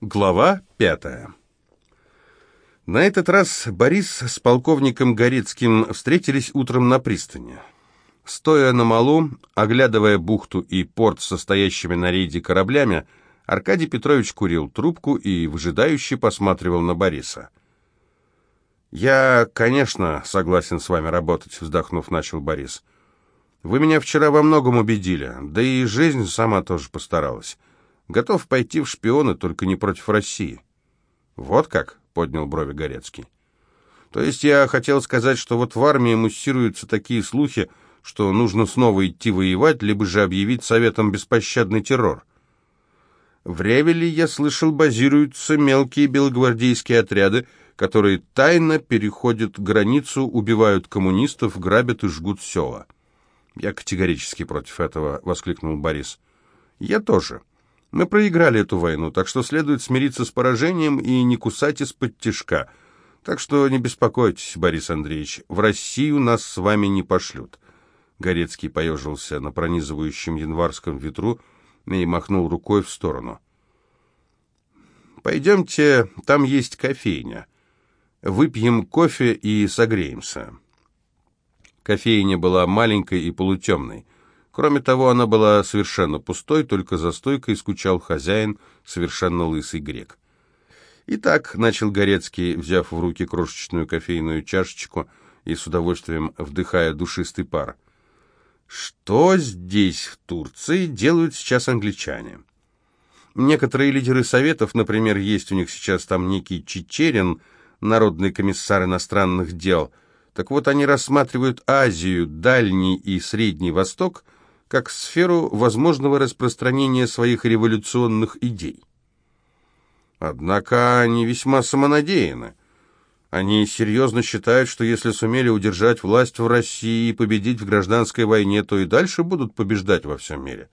Глава пятая. На этот раз Борис с полковником Горецким встретились утром на пристани. Стоя на малу, оглядывая бухту и порт, состоящими на рейде кораблями, Аркадий Петрович курил трубку и выжидающе посматривал на Бориса. «Я, конечно, согласен с вами работать», — вздохнув, начал Борис. «Вы меня вчера во многом убедили, да и жизнь сама тоже постаралась». Готов пойти в шпионы, только не против России. Вот как, поднял брови Горецкий. То есть я хотел сказать, что вот в армии муссируются такие слухи, что нужно снова идти воевать, либо же объявить советом беспощадный террор. В Ревеле, я слышал, базируются мелкие белогвардейские отряды, которые тайно переходят границу, убивают коммунистов, грабят и жгут села. «Я категорически против этого», — воскликнул Борис. «Я тоже. Мы проиграли эту войну, так что следует смириться с поражением и не кусать из-под тишка. Так что не беспокойтесь, Борис Андреевич, в Россию нас с вами не пошлют». Горецкий поежился на пронизывающем январском ветру и махнул рукой в сторону. «Пойдемте, там есть кофейня. Выпьем кофе и согреемся». Кофейня была маленькой и полутемной. Кроме того, она была совершенно пустой, только за стойкой скучал хозяин, совершенно лысый грек. «Итак», — начал Горецкий, взяв в руки крошечную кофейную чашечку и с удовольствием вдыхая душистый пар. «Что здесь, в Турции, делают сейчас англичане?» Некоторые лидеры советов, например, есть у них сейчас там некий Чечерин, народный комиссар иностранных дел, так вот они рассматривают Азию, Дальний и Средний Восток — как сферу возможного распространения своих революционных идей. Однако они весьма самонадеяны. Они серьезно считают, что если сумели удержать власть в России и победить в гражданской войне, то и дальше будут побеждать во всем мире.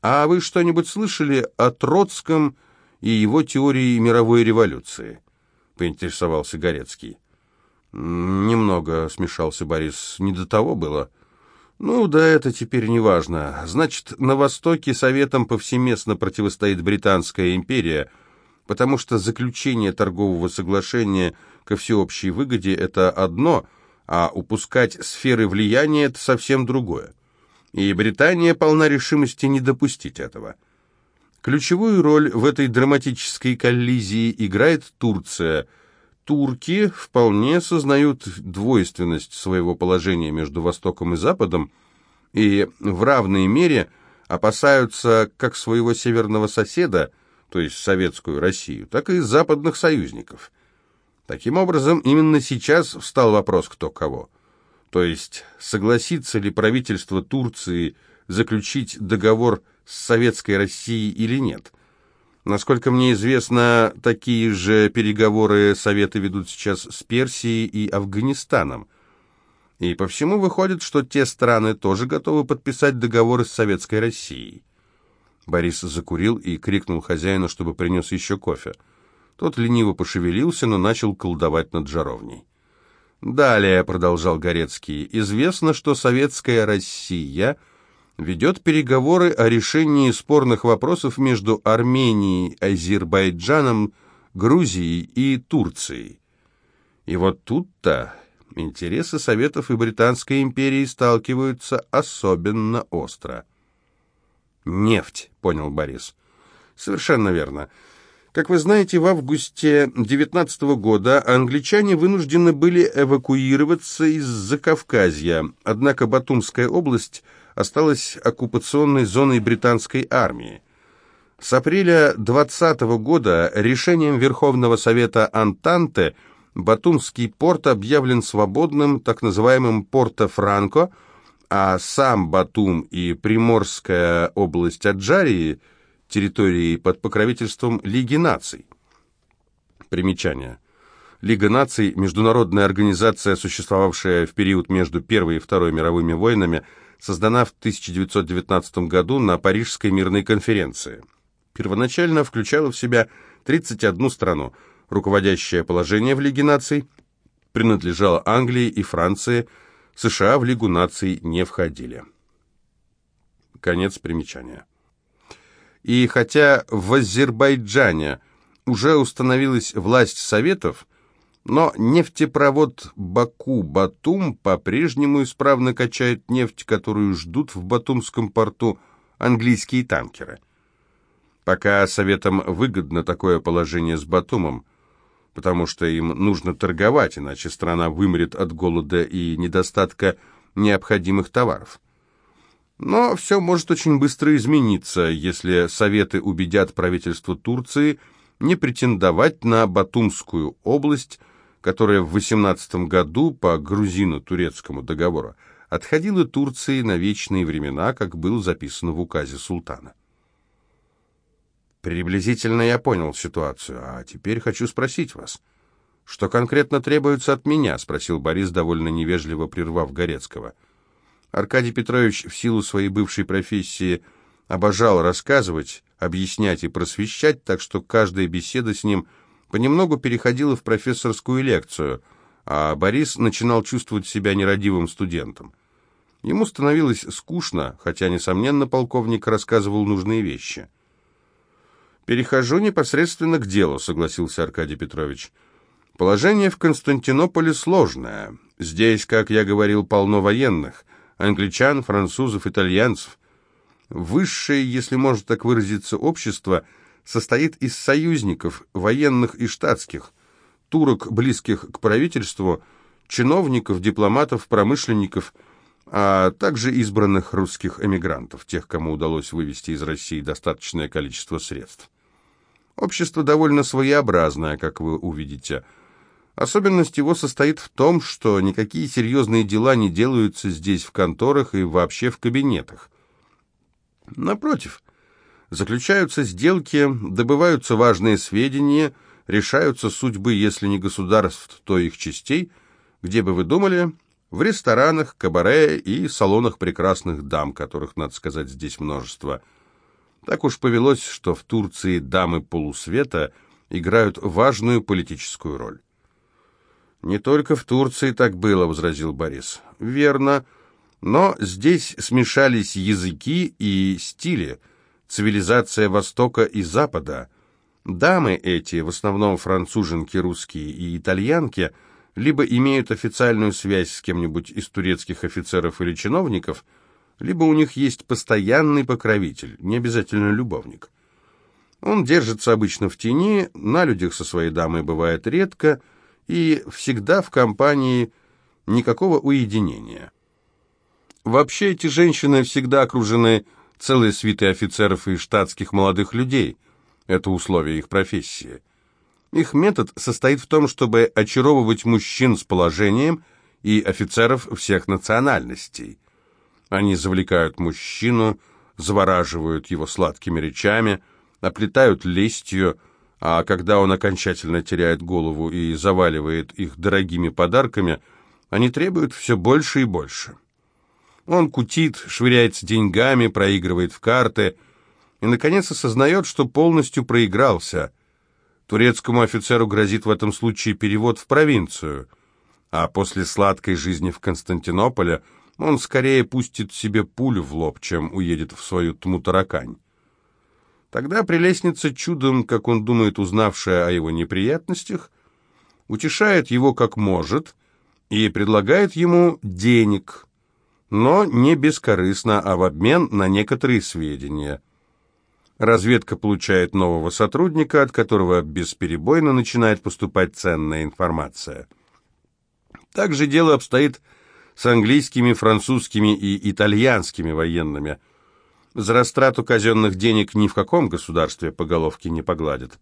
А вы что-нибудь слышали о Троцком и его теории мировой революции? Поинтересовался Горецкий. Немного смешался Борис. Не до того было. Ну да, это теперь не важно. Значит, на Востоке Советам повсеместно противостоит Британская империя, потому что заключение торгового соглашения ко всеобщей выгоде – это одно, а упускать сферы влияния – это совсем другое. И Британия полна решимости не допустить этого. Ключевую роль в этой драматической коллизии играет Турция – турки вполне сознают двойственность своего положения между Востоком и Западом и в равной мере опасаются как своего северного соседа, то есть советскую Россию, так и западных союзников. Таким образом, именно сейчас встал вопрос кто кого. То есть, согласится ли правительство Турции заключить договор с советской Россией или нет – Насколько мне известно, такие же переговоры Советы ведут сейчас с Персией и Афганистаном. И по всему выходит, что те страны тоже готовы подписать договоры с Советской Россией. Борис закурил и крикнул хозяину, чтобы принес еще кофе. Тот лениво пошевелился, но начал колдовать над жаровней. «Далее», — продолжал Горецкий, — «известно, что Советская Россия — ведет переговоры о решении спорных вопросов между Арменией, Азербайджаном, Грузией и Турцией. И вот тут-то интересы Советов и Британской империи сталкиваются особенно остро. «Нефть», — понял Борис. «Совершенно верно. Как вы знаете, в августе 19 года англичане вынуждены были эвакуироваться из Закавказья, однако Батумская область — осталась оккупационной зоной британской армии. С апреля 20 года решением Верховного Совета Антанте Батумский порт объявлен свободным, так называемым Порто-Франко, а сам Батум и Приморская область Аджарии – территории под покровительством Лиги наций. Примечание. Лига наций – международная организация, существовавшая в период между Первой и Второй мировыми войнами – создана в 1919 году на Парижской мирной конференции. Первоначально включала в себя 31 страну. Руководящее положение в Лиге наций принадлежало Англии и Франции, США в Лигу наций не входили. Конец примечания. И хотя в Азербайджане уже установилась власть Советов, но нефтепровод Баку-Батум по-прежнему исправно качает нефть, которую ждут в Батумском порту английские танкеры. Пока Советам выгодно такое положение с Батумом, потому что им нужно торговать, иначе страна вымрет от голода и недостатка необходимых товаров. Но все может очень быстро измениться, если Советы убедят правительство Турции не претендовать на Батумскую область, которая в 18 году по грузино-турецкому договору отходила Турции на вечные времена, как было записано в указе султана. Приблизительно я понял ситуацию, а теперь хочу спросить вас. Что конкретно требуется от меня? Спросил Борис, довольно невежливо прервав Горецкого. Аркадий Петрович в силу своей бывшей профессии обожал рассказывать, объяснять и просвещать, так что каждая беседа с ним понемногу переходила в профессорскую лекцию, а Борис начинал чувствовать себя нерадивым студентом. Ему становилось скучно, хотя, несомненно, полковник рассказывал нужные вещи. «Перехожу непосредственно к делу», — согласился Аркадий Петрович. «Положение в Константинополе сложное. Здесь, как я говорил, полно военных. Англичан, французов, итальянцев. Высшее, если можно так выразиться, общество состоит из союзников, военных и штатских, турок, близких к правительству, чиновников, дипломатов, промышленников, а также избранных русских эмигрантов, тех, кому удалось вывести из России достаточное количество средств. Общество довольно своеобразное, как вы увидите. Особенность его состоит в том, что никакие серьезные дела не делаются здесь в конторах и вообще в кабинетах. Напротив, заключаются сделки, добываются важные сведения, решаются судьбы, если не государств, то их частей, где бы вы думали, в ресторанах, кабаре и салонах прекрасных дам, которых, надо сказать, здесь множество – так уж повелось, что в Турции дамы полусвета играют важную политическую роль. «Не только в Турции так было», — возразил Борис. «Верно, но здесь смешались языки и стили, цивилизация Востока и Запада. Дамы эти, в основном француженки, русские и итальянки, либо имеют официальную связь с кем-нибудь из турецких офицеров или чиновников — либо у них есть постоянный покровитель, не обязательно любовник. Он держится обычно в тени, на людях со своей дамой бывает редко и всегда в компании никакого уединения. Вообще эти женщины всегда окружены целой свитой офицеров и штатских молодых людей. Это условие их профессии. Их метод состоит в том, чтобы очаровывать мужчин с положением и офицеров всех национальностей – они завлекают мужчину, завораживают его сладкими речами, оплетают лестью, а когда он окончательно теряет голову и заваливает их дорогими подарками, они требуют все больше и больше. Он кутит, швыряется деньгами, проигрывает в карты и, наконец, осознает, что полностью проигрался. Турецкому офицеру грозит в этом случае перевод в провинцию, а после сладкой жизни в Константинополе – он скорее пустит себе пулю в лоб, чем уедет в свою тму-таракань. Тогда прелестница, чудом, как он думает, узнавшая о его неприятностях, утешает его как может и предлагает ему денег, но не бескорыстно, а в обмен на некоторые сведения. Разведка получает нового сотрудника, от которого бесперебойно начинает поступать ценная информация. Также дело обстоит с английскими, французскими и итальянскими военными. За растрату казенных денег ни в каком государстве по головке не погладят.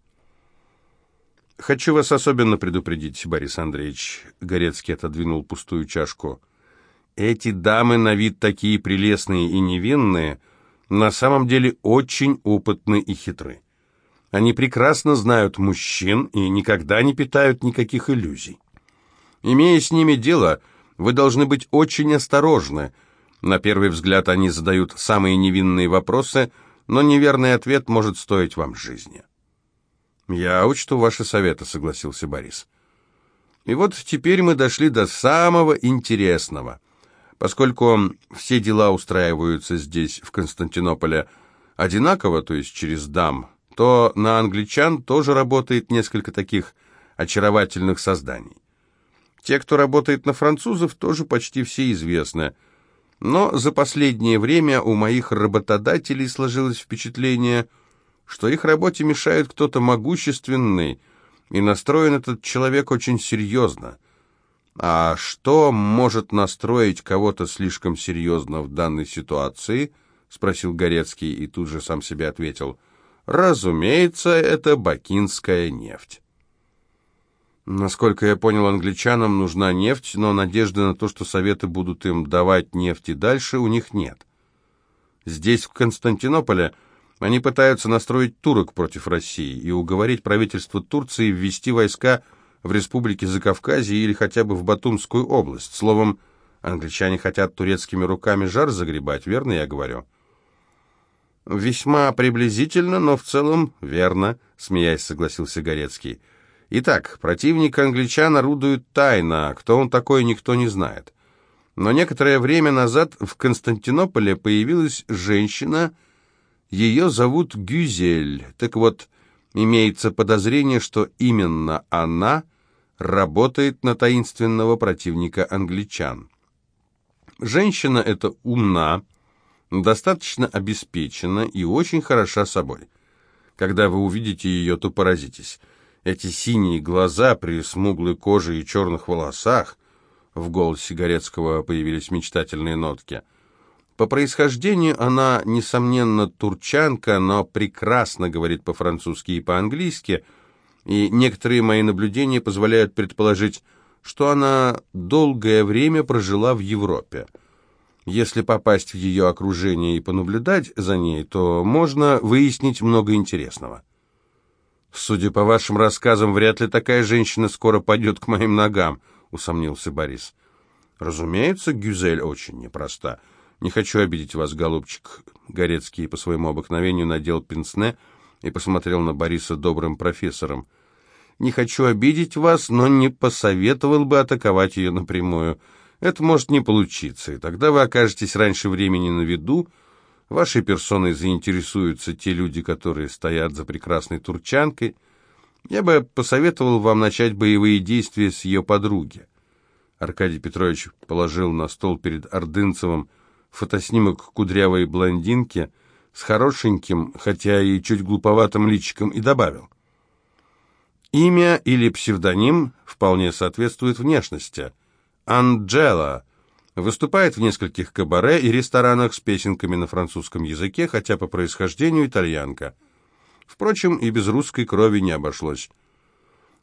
«Хочу вас особенно предупредить, Борис Андреевич», — Горецкий отодвинул пустую чашку. «Эти дамы на вид такие прелестные и невинные, на самом деле очень опытны и хитры. Они прекрасно знают мужчин и никогда не питают никаких иллюзий. Имея с ними дело, — вы должны быть очень осторожны. На первый взгляд они задают самые невинные вопросы, но неверный ответ может стоить вам жизни. «Я учту ваши советы», — согласился Борис. И вот теперь мы дошли до самого интересного. Поскольку все дела устраиваются здесь, в Константинополе, одинаково, то есть через дам, то на англичан тоже работает несколько таких очаровательных созданий. Те, кто работает на французов, тоже почти все известны. Но за последнее время у моих работодателей сложилось впечатление, что их работе мешает кто-то могущественный, и настроен этот человек очень серьезно. А что может настроить кого-то слишком серьезно в данной ситуации? Спросил Горецкий и тут же сам себе ответил. Разумеется, это бакинская нефть. Насколько я понял, англичанам нужна нефть, но надежды на то, что советы будут им давать нефть и дальше, у них нет. Здесь, в Константинополе, они пытаются настроить турок против России и уговорить правительство Турции ввести войска в республике Закавказье или хотя бы в Батумскую область. Словом, англичане хотят турецкими руками жар загребать, верно я говорю? «Весьма приблизительно, но в целом верно», — смеясь согласился Горецкий. Итак, противник англичан орудует тайно, а кто он такой, никто не знает. Но некоторое время назад в Константинополе появилась женщина, ее зовут Гюзель. Так вот, имеется подозрение, что именно она работает на таинственного противника англичан. Женщина эта умна, достаточно обеспечена и очень хороша собой. Когда вы увидите ее, то поразитесь – эти синие глаза при смуглой коже и черных волосах, в голосе Горецкого появились мечтательные нотки. По происхождению она, несомненно, турчанка, но прекрасно говорит по-французски и по-английски, и некоторые мои наблюдения позволяют предположить, что она долгое время прожила в Европе. Если попасть в ее окружение и понаблюдать за ней, то можно выяснить много интересного. «Судя по вашим рассказам, вряд ли такая женщина скоро пойдет к моим ногам», — усомнился Борис. «Разумеется, Гюзель очень непроста. Не хочу обидеть вас, голубчик». Горецкий по своему обыкновению надел пенсне и посмотрел на Бориса добрым профессором. «Не хочу обидеть вас, но не посоветовал бы атаковать ее напрямую. Это может не получиться, и тогда вы окажетесь раньше времени на виду, — Вашей персоной заинтересуются те люди, которые стоят за прекрасной турчанкой. Я бы посоветовал вам начать боевые действия с ее подруги. Аркадий Петрович положил на стол перед Ордынцевым фотоснимок кудрявой блондинки с хорошеньким, хотя и чуть глуповатым личиком, и добавил. Имя или псевдоним вполне соответствует внешности. Анджела — Выступает в нескольких кабаре и ресторанах с песенками на французском языке, хотя по происхождению итальянка. Впрочем, и без русской крови не обошлось.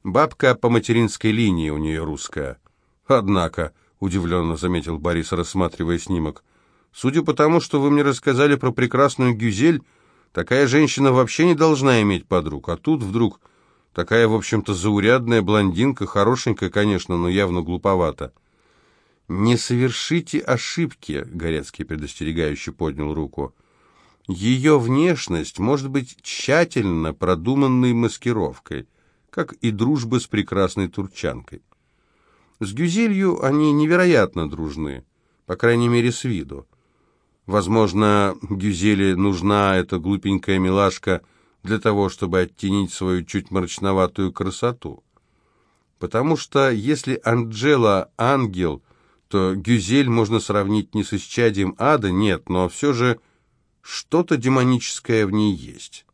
Бабка по материнской линии у нее русская. Однако, удивленно заметил Борис, рассматривая снимок, судя по тому, что вы мне рассказали про прекрасную Гюзель, такая женщина вообще не должна иметь подруг, а тут вдруг такая, в общем-то, заурядная блондинка, хорошенькая, конечно, но явно глуповата. «Не совершите ошибки», — Горецкий предостерегающе поднял руку. «Ее внешность может быть тщательно продуманной маскировкой, как и дружба с прекрасной турчанкой. С Гюзелью они невероятно дружны, по крайней мере, с виду. Возможно, Гюзели нужна эта глупенькая милашка для того, чтобы оттенить свою чуть мрачноватую красоту. Потому что если Анджела — ангел — что Гюзель можно сравнить не с исчадием ада, нет, но все же что-то демоническое в ней есть.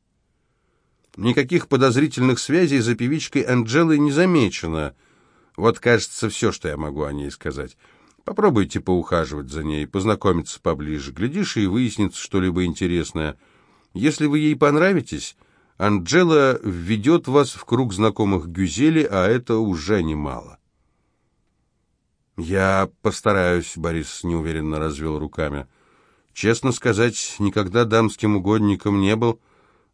Никаких подозрительных связей за певичкой Анджелой не замечено. Вот, кажется, все, что я могу о ней сказать. Попробуйте поухаживать за ней, познакомиться поближе. Глядишь, и выяснится что-либо интересное. Если вы ей понравитесь, Анджела введет вас в круг знакомых Гюзели, а это уже немало. «Я постараюсь», — Борис неуверенно развел руками. «Честно сказать, никогда дамским угодником не был,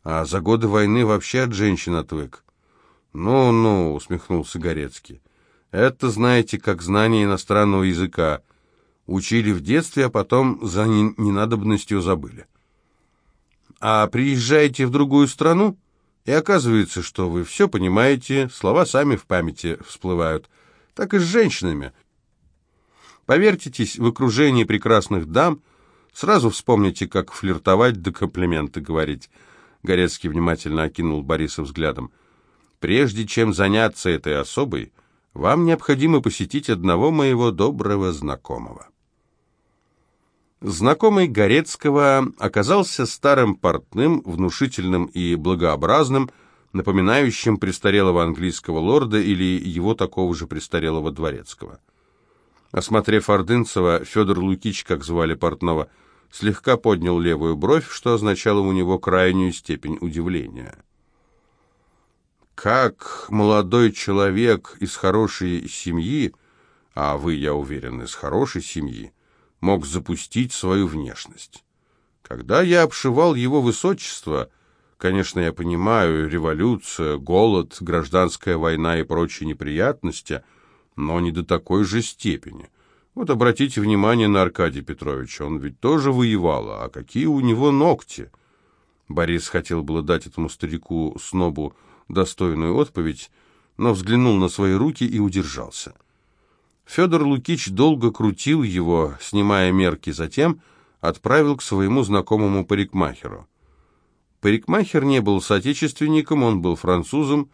а за годы войны вообще от женщин отвык». «Ну-ну», — усмехнулся Горецкий. «Это, знаете, как знание иностранного языка. Учили в детстве, а потом за ненадобностью забыли». «А приезжаете в другую страну?» И оказывается, что вы все понимаете, слова сами в памяти всплывают. Так и с женщинами. Повертитесь в окружении прекрасных дам, Сразу вспомните, как флиртовать да комплименты говорить. Горецкий внимательно окинул Бориса взглядом. Прежде чем заняться этой особой, вам необходимо посетить одного моего доброго знакомого. Знакомый Горецкого оказался старым портным, внушительным и благообразным, напоминающим престарелого английского лорда или его такого же престарелого дворецкого. Осмотрев Ордынцева, Федор Лукич, как звали портного, слегка поднял левую бровь, что означало у него крайнюю степень удивления. «Как молодой человек из хорошей семьи, а вы, я уверен, из хорошей семьи, мог запустить свою внешность. Когда я обшивал его высочество, конечно, я понимаю, революция, голод, гражданская война и прочие неприятности, но не до такой же степени. Вот обратите внимание на Аркадия Петровича, он ведь тоже воевал, а какие у него ногти? Борис хотел было дать этому старику-снобу достойную отповедь, но взглянул на свои руки и удержался. Федор Лукич долго крутил его, снимая мерки, затем отправил к своему знакомому парикмахеру. Парикмахер не был соотечественником, он был французом.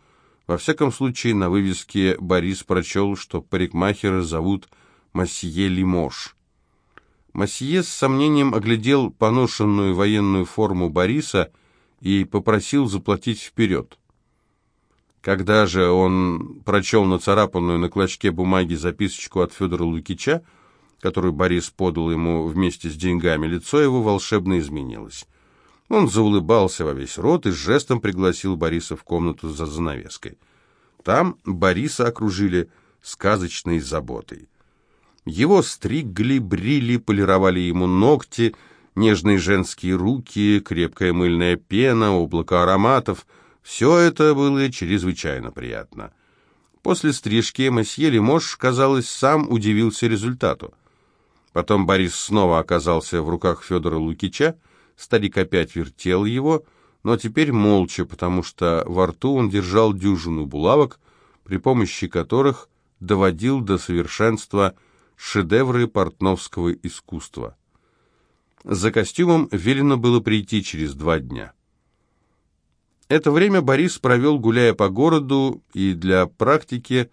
Во всяком случае, на вывеске Борис прочел, что парикмахера зовут Масье Лимош. Масье с сомнением оглядел поношенную военную форму Бориса и попросил заплатить вперед. Когда же он прочел нацарапанную на клочке бумаги записочку от Федора Лукича, которую Борис подал ему вместе с деньгами, лицо его волшебно изменилось. Он заулыбался во весь рот и жестом пригласил Бориса в комнату за занавеской. Там Бориса окружили сказочной заботой. Его стригли, брили, полировали ему ногти, нежные женские руки, крепкая мыльная пена, облако ароматов — все это было чрезвычайно приятно. После стрижки месье Лемош, казалось, сам удивился результату. Потом Борис снова оказался в руках Федора Лукича, старик опять вертел его, но теперь молча, потому что во рту он держал дюжину булавок, при помощи которых доводил до совершенства шедевры портновского искусства. За костюмом велено было прийти через два дня. Это время Борис провел, гуляя по городу и для практики,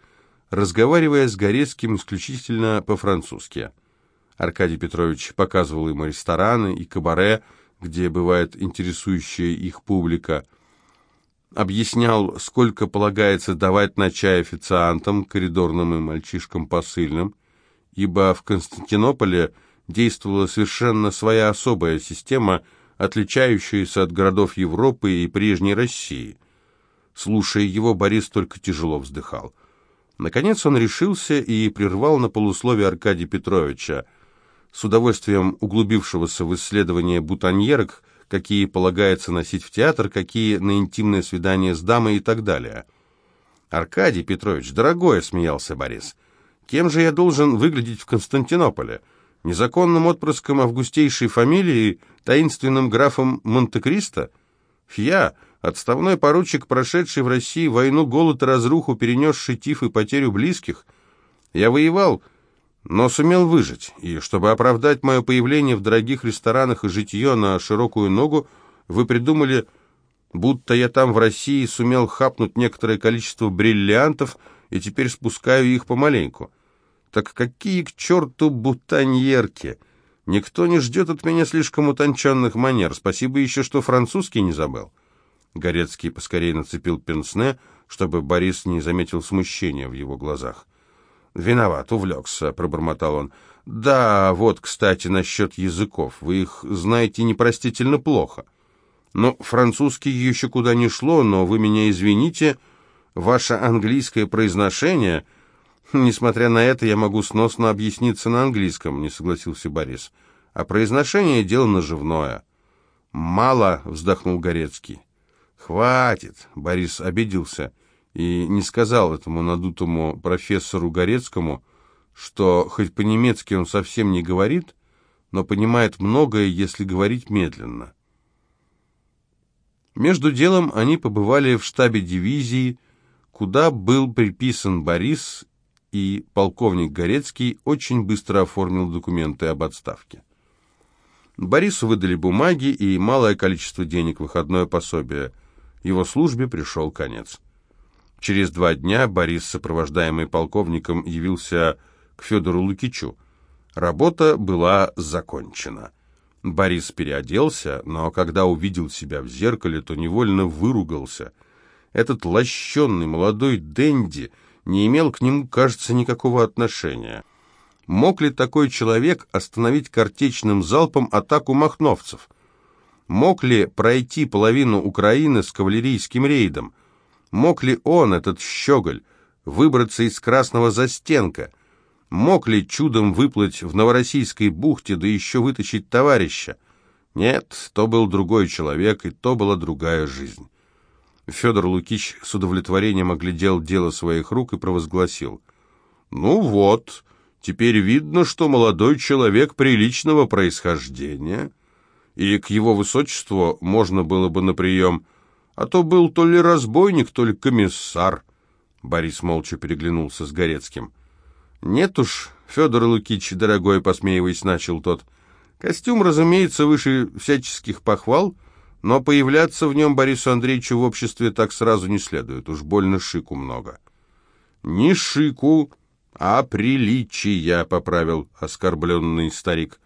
разговаривая с Горецким исключительно по-французски. Аркадий Петрович показывал ему рестораны и кабаре, где бывает интересующая их публика, объяснял, сколько полагается давать на чай официантам, коридорным и мальчишкам посыльным, ибо в Константинополе действовала совершенно своя особая система – отличающиеся от городов Европы и прежней России. Слушая его, Борис только тяжело вздыхал. Наконец он решился и прервал на полусловие Аркадия Петровича, с удовольствием углубившегося в исследование бутоньерок, какие полагается носить в театр, какие на интимное свидание с дамой и так далее. «Аркадий Петрович, дорогой!» — смеялся Борис. «Кем же я должен выглядеть в Константинополе? Незаконным отпрыском августейшей фамилии, таинственным графом Монте-Кристо? Я, отставной поручик, прошедший в России войну, голод и разруху, перенесший тиф и потерю близких. Я воевал, но сумел выжить, и чтобы оправдать мое появление в дорогих ресторанах и житье на широкую ногу, вы придумали, будто я там в России сумел хапнуть некоторое количество бриллиантов и теперь спускаю их помаленьку. Так какие к черту бутоньерки? Никто не ждет от меня слишком утонченных манер. Спасибо еще, что французский не забыл. Горецкий поскорее нацепил пенсне, чтобы Борис не заметил смущения в его глазах. «Виноват, увлекся», — пробормотал он. «Да, вот, кстати, насчет языков. Вы их знаете непростительно плохо. Ну, французский еще куда не шло, но вы меня извините, ваше английское произношение...» «Несмотря на это, я могу сносно объясниться на английском», — не согласился Борис. «А произношение — дело наживное». «Мало», — вздохнул Горецкий. «Хватит», — Борис обиделся и не сказал этому надутому профессору Горецкому, что хоть по-немецки он совсем не говорит, но понимает многое, если говорить медленно. Между делом они побывали в штабе дивизии, куда был приписан Борис и полковник Горецкий очень быстро оформил документы об отставке. Борису выдали бумаги и малое количество денег, выходное пособие. Его службе пришел конец. Через два дня Борис, сопровождаемый полковником, явился к Федору Лукичу. Работа была закончена. Борис переоделся, но когда увидел себя в зеркале, то невольно выругался. Этот лощенный молодой денди не имел к нему, кажется, никакого отношения. Мог ли такой человек остановить картечным залпом атаку махновцев? Мог ли пройти половину Украины с кавалерийским рейдом? Мог ли он, этот щеголь, выбраться из красного застенка? Мог ли чудом выплыть в Новороссийской бухте, да еще вытащить товарища? Нет, то был другой человек, и то была другая жизнь. Федор Лукич с удовлетворением оглядел дело своих рук и провозгласил. «Ну вот, Теперь видно, что молодой человек приличного происхождения, и к его высочеству можно было бы на прием, а то был то ли разбойник, то ли комиссар. Борис молча переглянулся с Горецким. «Нет уж, Федор Лукич, дорогой, посмеиваясь, начал тот. Костюм, разумеется, выше всяческих похвал, но появляться в нем Борису Андреевичу в обществе так сразу не следует, уж больно шику много». «Не шику», «А приличия», — поправил оскорбленный старик.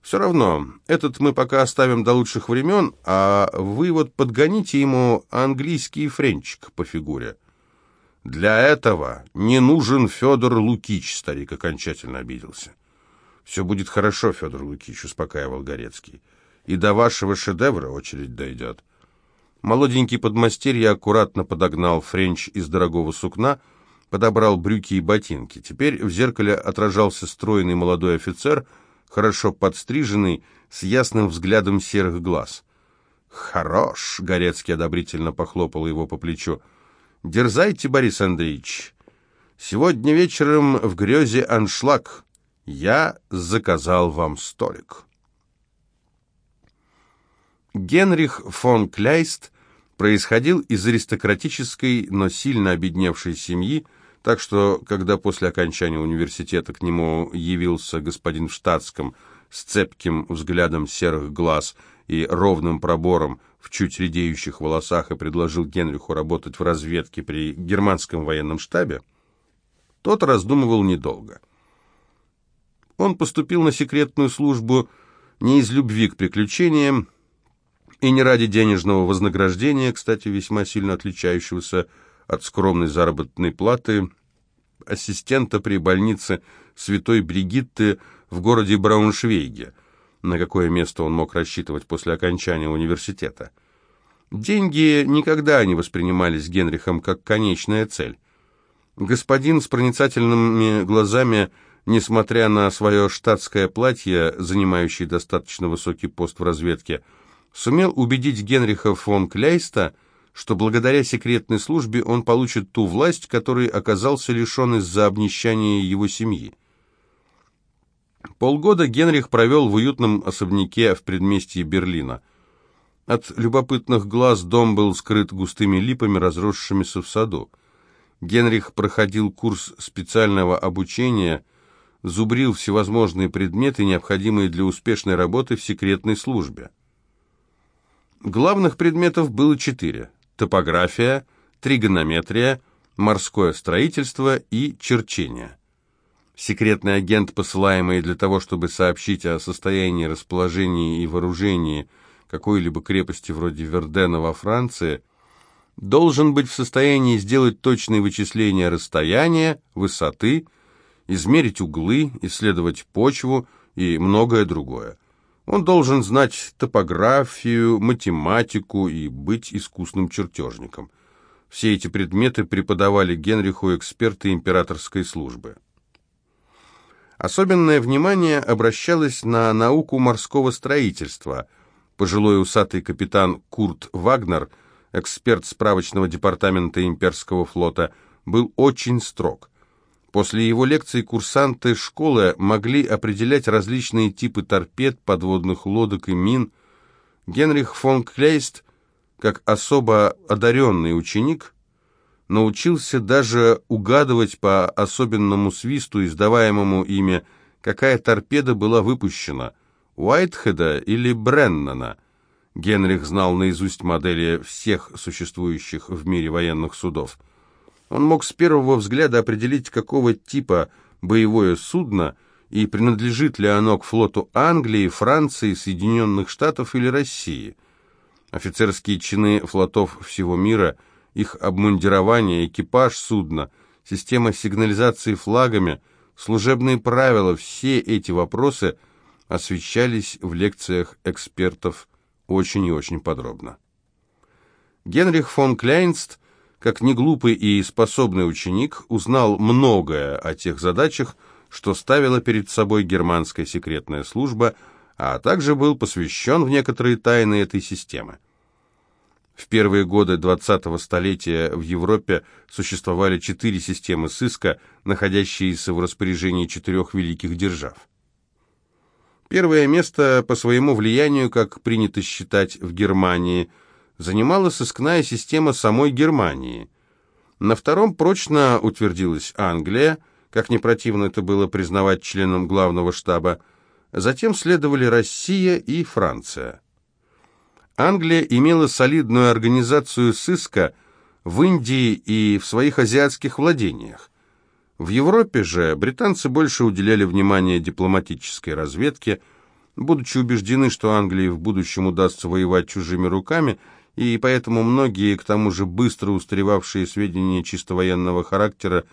«Все равно, этот мы пока оставим до лучших времен, а вы вот подгоните ему английский френчик по фигуре». «Для этого не нужен Федор Лукич», — старик окончательно обиделся. «Все будет хорошо, Федор Лукич», — успокаивал Горецкий. «И до вашего шедевра очередь дойдет». Молоденький подмастерье аккуратно подогнал френч из дорогого сукна, — подобрал брюки и ботинки. Теперь в зеркале отражался стройный молодой офицер, хорошо подстриженный, с ясным взглядом серых глаз. «Хорош!» — Горецкий одобрительно похлопал его по плечу. «Дерзайте, Борис Андреевич. Сегодня вечером в грезе аншлаг. Я заказал вам столик». Генрих фон Кляйст происходил из аристократической, но сильно обедневшей семьи, так что, когда после окончания университета к нему явился господин в штатском с цепким взглядом серых глаз и ровным пробором в чуть редеющих волосах и предложил Генриху работать в разведке при германском военном штабе, тот раздумывал недолго. Он поступил на секретную службу не из любви к приключениям и не ради денежного вознаграждения, кстати, весьма сильно отличающегося от скромной заработной платы ассистента при больнице Святой Бригитты в городе Брауншвейге, на какое место он мог рассчитывать после окончания университета. Деньги никогда не воспринимались Генрихом как конечная цель. Господин с проницательными глазами, несмотря на свое штатское платье, занимающий достаточно высокий пост в разведке, сумел убедить Генриха фон Кляйста – что благодаря секретной службе он получит ту власть, которой оказался лишен из-за обнищания его семьи. Полгода Генрих провел в уютном особняке в предместье Берлина. От любопытных глаз дом был скрыт густыми липами, разросшимися в саду. Генрих проходил курс специального обучения, зубрил всевозможные предметы, необходимые для успешной работы в секретной службе. Главных предметов было четыре топография, тригонометрия, морское строительство и черчение. Секретный агент, посылаемый для того, чтобы сообщить о состоянии расположении и вооружении какой-либо крепости вроде Вердена во Франции, должен быть в состоянии сделать точные вычисления расстояния, высоты, измерить углы, исследовать почву и многое другое. Он должен знать топографию, математику и быть искусным чертежником. Все эти предметы преподавали Генриху эксперты императорской службы. Особенное внимание обращалось на науку морского строительства. Пожилой усатый капитан Курт Вагнер, эксперт справочного департамента имперского флота, был очень строг. После его лекций курсанты школы могли определять различные типы торпед, подводных лодок и мин. Генрих фон Клейст, как особо одаренный ученик, научился даже угадывать по особенному свисту, издаваемому ими, какая торпеда была выпущена. Уайтхеда или Бреннана. Генрих знал наизусть модели всех существующих в мире военных судов. Он мог с первого взгляда определить, какого типа боевое судно и принадлежит ли оно к флоту Англии, Франции, Соединенных Штатов или России. Офицерские чины флотов всего мира, их обмундирование, экипаж судна, система сигнализации флагами, служебные правила – все эти вопросы освещались в лекциях экспертов очень и очень подробно. Генрих фон Кляйнст, как неглупый и способный ученик, узнал многое о тех задачах, что ставила перед собой германская секретная служба, а также был посвящен в некоторые тайны этой системы. В первые годы 20-го столетия в Европе существовали четыре системы сыска, находящиеся в распоряжении четырех великих держав. Первое место по своему влиянию, как принято считать в Германии, занимала сыскная система самой Германии. На втором прочно утвердилась Англия, как не противно это было признавать членам главного штаба. Затем следовали Россия и Франция. Англия имела солидную организацию сыска в Индии и в своих азиатских владениях. В Европе же британцы больше уделяли внимание дипломатической разведке, будучи убеждены, что Англии в будущем удастся воевать чужими руками, и поэтому многие, к тому же быстро устаревавшие сведения чисто военного характера,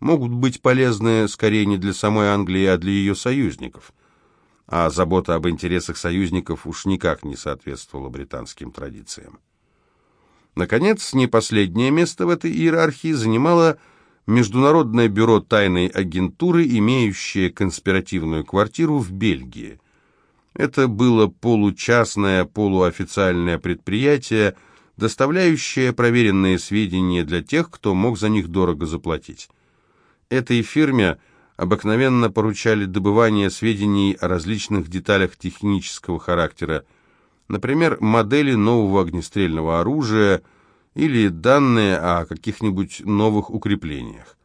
могут быть полезны скорее не для самой Англии, а для ее союзников. А забота об интересах союзников уж никак не соответствовала британским традициям. Наконец, не последнее место в этой иерархии занимала Международное бюро тайной агентуры, имеющее конспиративную квартиру в Бельгии. Это было получастное, полуофициальное предприятие, доставляющее проверенные сведения для тех, кто мог за них дорого заплатить. Этой фирме обыкновенно поручали добывание сведений о различных деталях технического характера, например, модели нового огнестрельного оружия – или данные о каких-нибудь новых укреплениях.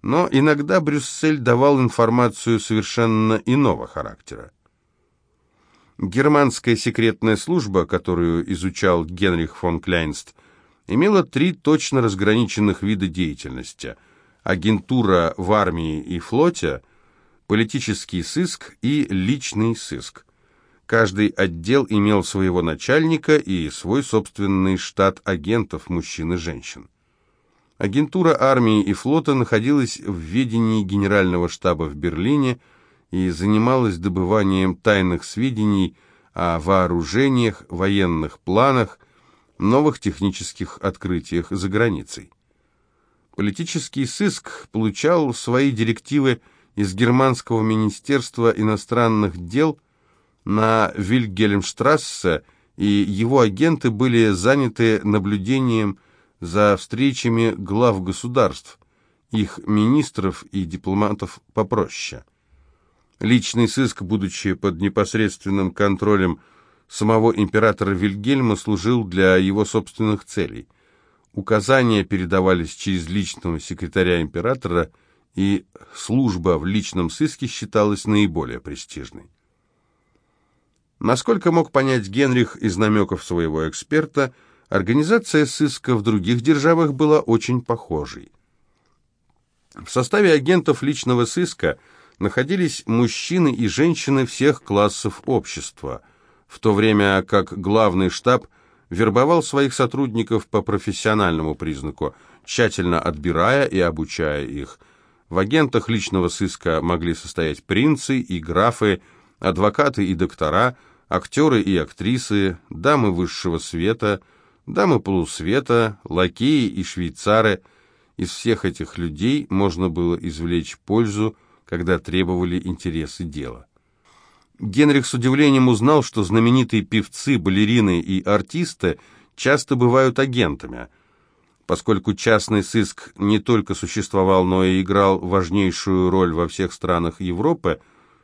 Но иногда Брюссель давал информацию совершенно иного характера. Германская секретная служба, которую изучал Генрих фон Кляйнст, имела три точно разграниченных вида деятельности – агентура в армии и флоте, политический сыск и личный сыск. Каждый отдел имел своего начальника и свой собственный штат агентов, мужчин и женщин. Агентура армии и флота находилась в ведении генерального штаба в Берлине и занималась добыванием тайных сведений о вооружениях, военных планах, новых технических открытиях за границей. Политический сыск получал свои директивы из Германского министерства иностранных дел – на Вильгельмштрассе, и его агенты были заняты наблюдением за встречами глав государств, их министров и дипломатов попроще. Личный сыск, будучи под непосредственным контролем самого императора Вильгельма, служил для его собственных целей. Указания передавались через личного секретаря императора, и служба в личном сыске считалась наиболее престижной. Насколько мог понять Генрих из намеков своего эксперта, организация сыска в других державах была очень похожей. В составе агентов личного сыска находились мужчины и женщины всех классов общества, в то время как главный штаб вербовал своих сотрудников по профессиональному признаку, тщательно отбирая и обучая их. В агентах личного сыска могли состоять принцы и графы, адвокаты и доктора, актеры и актрисы, дамы высшего света, дамы полусвета, лакеи и швейцары. Из всех этих людей можно было извлечь пользу, когда требовали интересы дела. Генрих с удивлением узнал, что знаменитые певцы, балерины и артисты часто бывают агентами. Поскольку частный сыск не только существовал, но и играл важнейшую роль во всех странах Европы,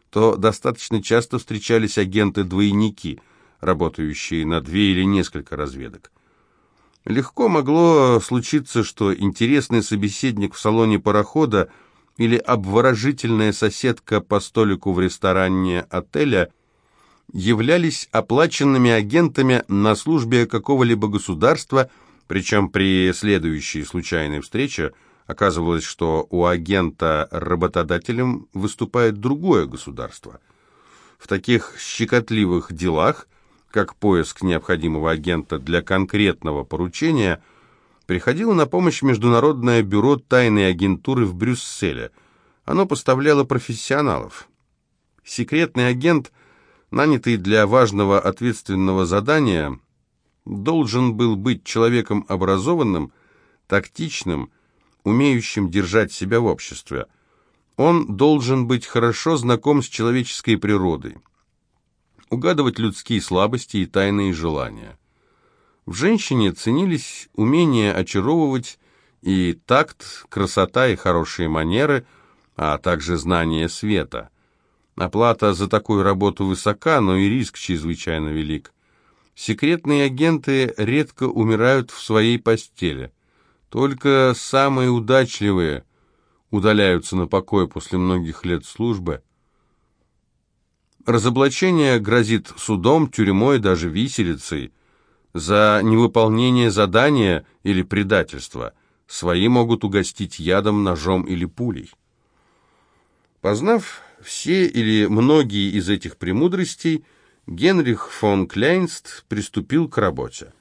то достаточно часто встречались агенты-двойники, работающие на две или несколько разведок. Легко могло случиться, что интересный собеседник в салоне парохода или обворожительная соседка по столику в ресторане отеля являлись оплаченными агентами на службе какого-либо государства, причем при следующей случайной встрече оказывалось, что у агента работодателем выступает другое государство. В таких щекотливых делах, как поиск необходимого агента для конкретного поручения, приходило на помощь Международное бюро тайной агентуры в Брюсселе. Оно поставляло профессионалов. Секретный агент – нанятый для важного ответственного задания, должен был быть человеком образованным, тактичным, умеющим держать себя в обществе. Он должен быть хорошо знаком с человеческой природой, угадывать людские слабости и тайные желания. В женщине ценились умение очаровывать и такт, красота и хорошие манеры, а также знание света – Оплата за такую работу высока, но и риск чрезвычайно велик. Секретные агенты редко умирают в своей постели. Только самые удачливые удаляются на покой после многих лет службы. Разоблачение грозит судом, тюрьмой, даже виселицей. За невыполнение задания или предательство свои могут угостить ядом, ножом или пулей. Познав все или многие из этих премудростей, Генрих фон Кляйнст приступил к работе.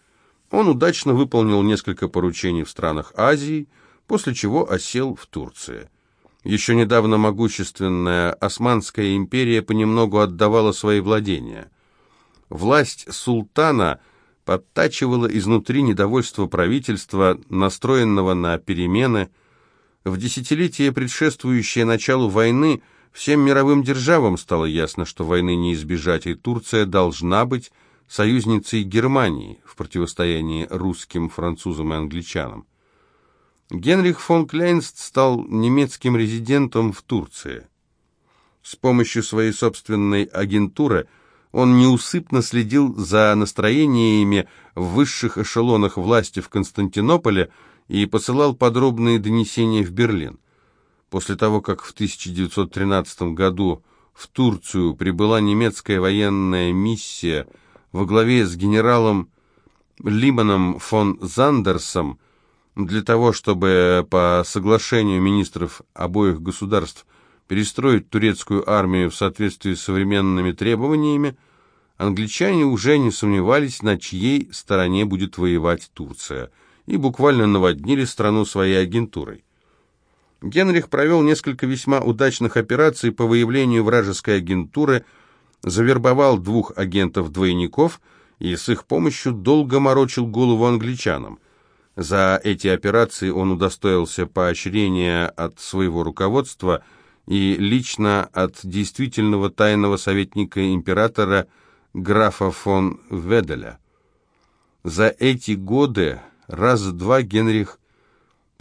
Он удачно выполнил несколько поручений в странах Азии, после чего осел в Турции. Еще недавно могущественная Османская империя понемногу отдавала свои владения. Власть султана подтачивала изнутри недовольство правительства, настроенного на перемены. В десятилетие, предшествующее началу войны, Всем мировым державам стало ясно, что войны не избежать, и Турция должна быть союзницей Германии в противостоянии русским, французам и англичанам. Генрих фон Кляйнст стал немецким резидентом в Турции. С помощью своей собственной агентуры он неусыпно следил за настроениями в высших эшелонах власти в Константинополе и посылал подробные донесения в Берлин. После того, как в 1913 году в Турцию прибыла немецкая военная миссия во главе с генералом Лиманом фон Зандерсом для того, чтобы по соглашению министров обоих государств перестроить турецкую армию в соответствии с современными требованиями, англичане уже не сомневались, на чьей стороне будет воевать Турция, и буквально наводнили страну своей агентурой. Генрих провел несколько весьма удачных операций по выявлению вражеской агентуры, завербовал двух агентов-двойников и с их помощью долго морочил голову англичанам. За эти операции он удостоился поощрения от своего руководства и лично от действительного тайного советника императора графа фон Веделя. За эти годы раз два Генрих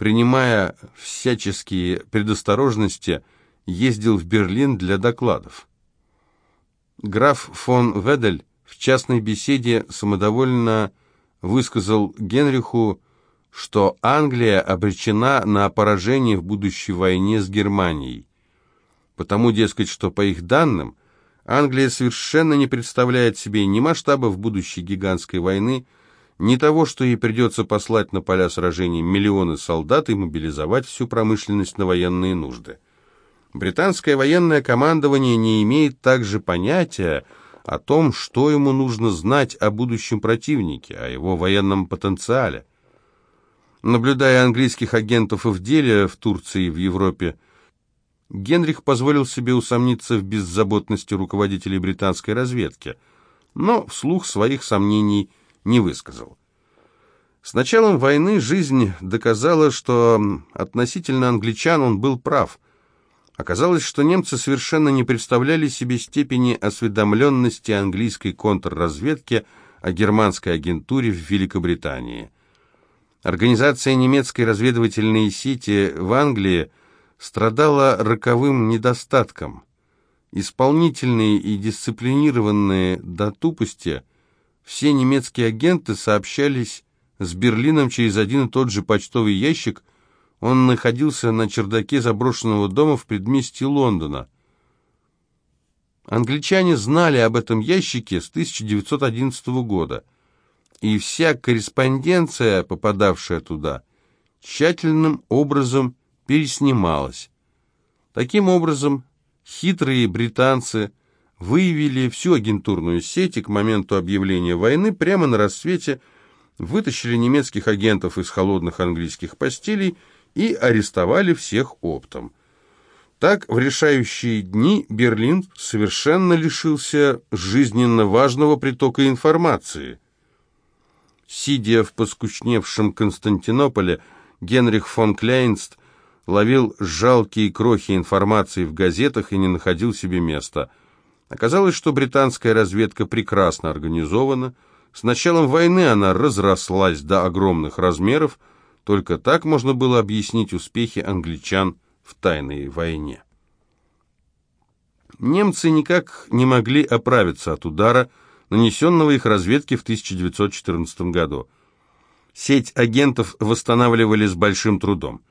принимая всяческие предосторожности, ездил в Берлин для докладов. Граф фон Ведель в частной беседе самодовольно высказал Генриху, что Англия обречена на поражение в будущей войне с Германией. Потому, дескать, что по их данным, Англия совершенно не представляет себе ни масштабов будущей гигантской войны, ни того, что ей придется послать на поля сражений миллионы солдат и мобилизовать всю промышленность на военные нужды. Британское военное командование не имеет также понятия о том, что ему нужно знать о будущем противнике, о его военном потенциале. Наблюдая английских агентов и в деле в Турции и в Европе, Генрих позволил себе усомниться в беззаботности руководителей британской разведки, но вслух своих сомнений не высказал. С началом войны жизнь доказала, что относительно англичан он был прав. Оказалось, что немцы совершенно не представляли себе степени осведомленности английской контрразведки о германской агентуре в Великобритании. Организация немецкой разведывательной сети в Англии страдала роковым недостатком. Исполнительные и дисциплинированные до тупости – все немецкие агенты сообщались с Берлином через один и тот же почтовый ящик. Он находился на чердаке заброшенного дома в предместье Лондона. Англичане знали об этом ящике с 1911 года, и вся корреспонденция, попадавшая туда, тщательным образом переснималась. Таким образом, хитрые британцы выявили всю агентурную сеть и к моменту объявления войны прямо на рассвете вытащили немецких агентов из холодных английских постелей и арестовали всех оптом. Так, в решающие дни Берлин совершенно лишился жизненно важного притока информации. Сидя в поскучневшем Константинополе, Генрих фон Кляйнст ловил жалкие крохи информации в газетах и не находил себе места. Оказалось, что британская разведка прекрасно организована. С началом войны она разрослась до огромных размеров, только так можно было объяснить успехи англичан в тайной войне. Немцы никак не могли оправиться от удара, нанесенного их разведке в 1914 году. Сеть агентов восстанавливали с большим трудом.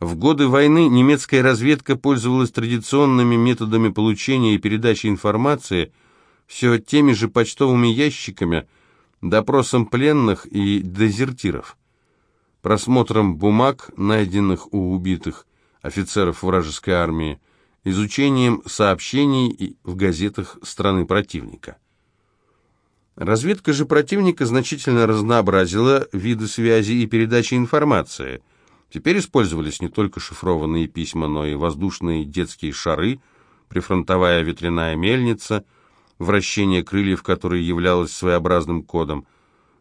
В годы войны немецкая разведка пользовалась традиционными методами получения и передачи информации, все теми же почтовыми ящиками, допросом пленных и дезертиров, просмотром бумаг, найденных у убитых, офицеров вражеской армии, изучением сообщений в газетах страны противника. Разведка же противника значительно разнообразила виды связи и передачи информации. Теперь использовались не только шифрованные письма, но и воздушные детские шары, прифронтовая ветряная мельница, вращение крыльев, которое являлось своеобразным кодом.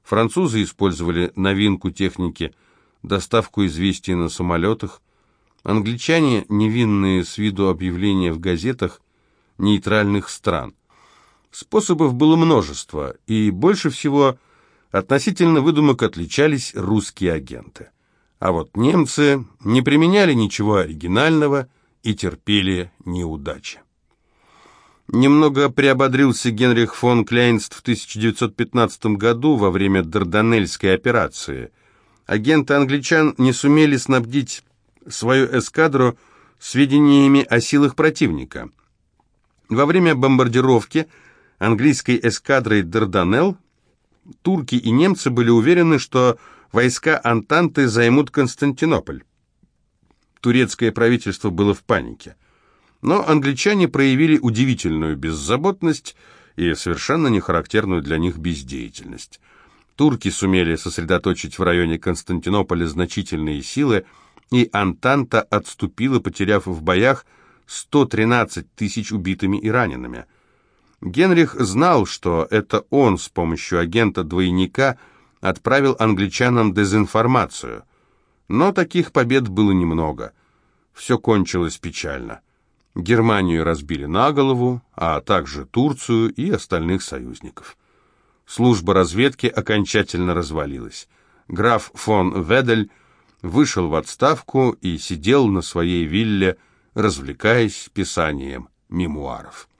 Французы использовали новинку техники, доставку известий на самолетах, Англичане, невинные с виду объявления в газетах нейтральных стран. Способов было множество, и больше всего относительно выдумок отличались русские агенты. А вот немцы не применяли ничего оригинального и терпели неудачи. Немного приободрился Генрих фон Кляйнст в 1915 году во время Дарданельской операции. Агенты англичан не сумели снабдить свою эскадру сведениями о силах противника. Во время бомбардировки английской эскадрой Дарданелл турки и немцы были уверены, что войска Антанты займут Константинополь. Турецкое правительство было в панике. Но англичане проявили удивительную беззаботность и совершенно нехарактерную для них бездеятельность. Турки сумели сосредоточить в районе Константинополя значительные силы, и Антанта отступила, потеряв в боях 113 тысяч убитыми и ранеными. Генрих знал, что это он с помощью агента-двойника отправил англичанам дезинформацию. Но таких побед было немного. Все кончилось печально. Германию разбили на голову, а также Турцию и остальных союзников. Служба разведки окончательно развалилась. Граф фон Ведель вышел в отставку и сидел на своей вилле, развлекаясь писанием мемуаров.